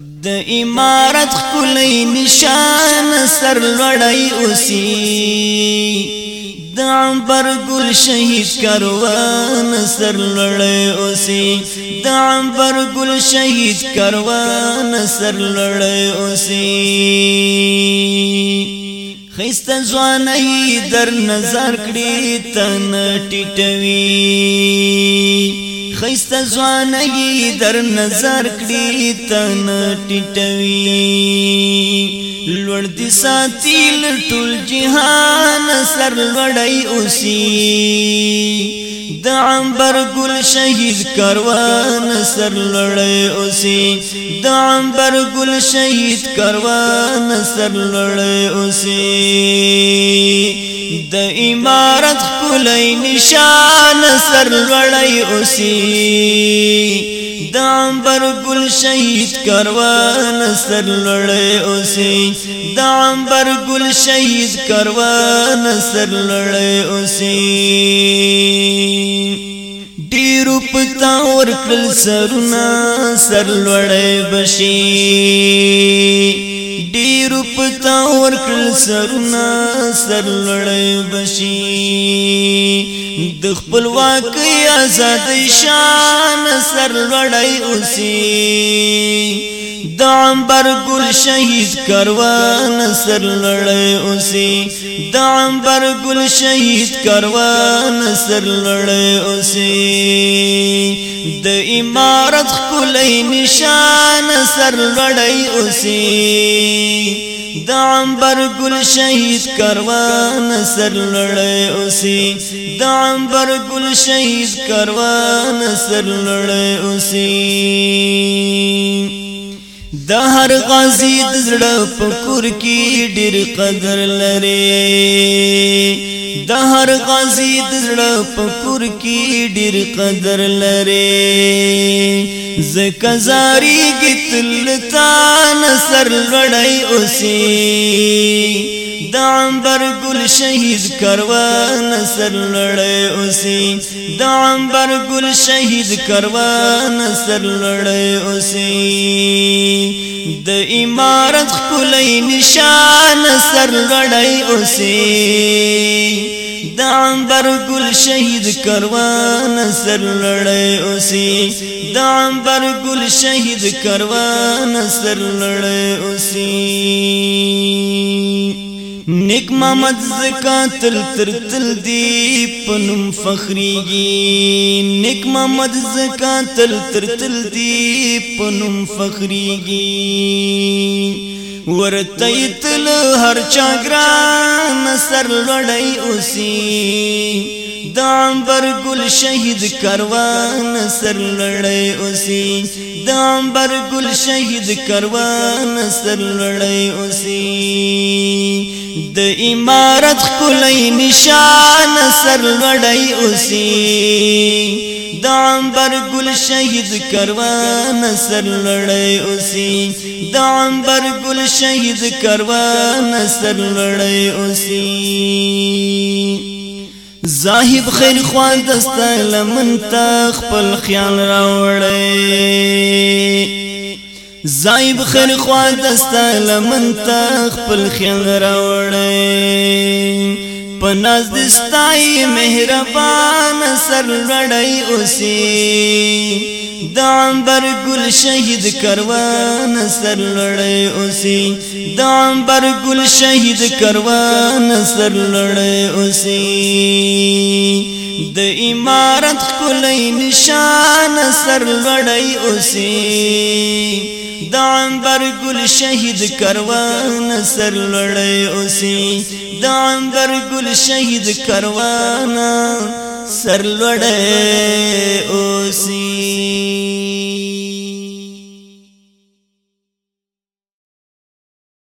د امارت خلی نشان سر لړای اوسی د عنبر ګل شهید کروان سر لړای اوسی د عنبر ګل شهید کروان سر لړای اوسی خیست ځواني در نظر کړی تن ټټوي خیست زوانگی در نظر کړی تن ټټوي لوړ دي ساتي لټول جهان سر لړای اوسي د عنبر ګل شهید کروان سر لړای اوسي د عنبر ګل شهید کروان سر لړای اوسي د امارت کولای نشان سر لړای اوسی د انبر ګل شهید کروان سر لړای اوسی د انبر ګل شهید کروان سر لړای اوسی ډیرو پتا ور کل سرونه سر لړای بشي ډیر پتا ورکل سرونه سر لړۍ بشي د خپلواکۍ آزادۍ شان سر لړۍ اوسي د عنبر ګل شهید کروان سر لړی اوسي د عنبر ګل شهید کروان سر لړی اوسي د امارت خلې نشان سر لړی اوسي د عنبر ګل شهید کاروان سر لړی اوسي د عنبر ګل شهید کاروان سر لړی اوسي د هر غازی د زړه په کور کې ډېر قدر لري د هر غازی د زړه په کور کې ډېر قدر لري زکه زاری کې تل تا نصر لړای اوسي د عنبر ګل شهید کروان سر لړې اوسي د عنبر ګل شهید کروان سر لړې اوسي د امارت کولې نشان سر لړې اوسي د عنبر ګل شهید کروان سر لړې اوسي د عنبر ګل شهید کروان سر لړې اوسي نیک محمد زکا تل تر تل دی پنم فخریگی نیک محمد زکا تل تر تل دی پنم فخریگی ورته تل هر چا ګران سر لړۍ اوسي د عنبر ګل شهید کروان سر لړۍ اوسي د انبر ګل شهید کروان سر لړۍ اوسي د امارت کولې نشان سر لړۍ اوسي د انبر ګل شهید کروان سر لړۍ اوسي د انبر ګل شهید کروان سر لړۍ اوسي زاهد خیر خوان دستا لمن تا خپل خیال راوړی زاهد خیر خوان دستا لمن تا خپل خیال راوړی پناز دستای مهربان سر لړای اوسې د عنبر ګل شهید کروان سر لړې اوسي د عنبر ګل شهید کروان سر لړې اوسي د امارت کولې نشان سر لړې اوسي د عنبر ګل شهید کروان سر لړې اوسي د عنبر ګل شهید کروان सरलड़े ओसी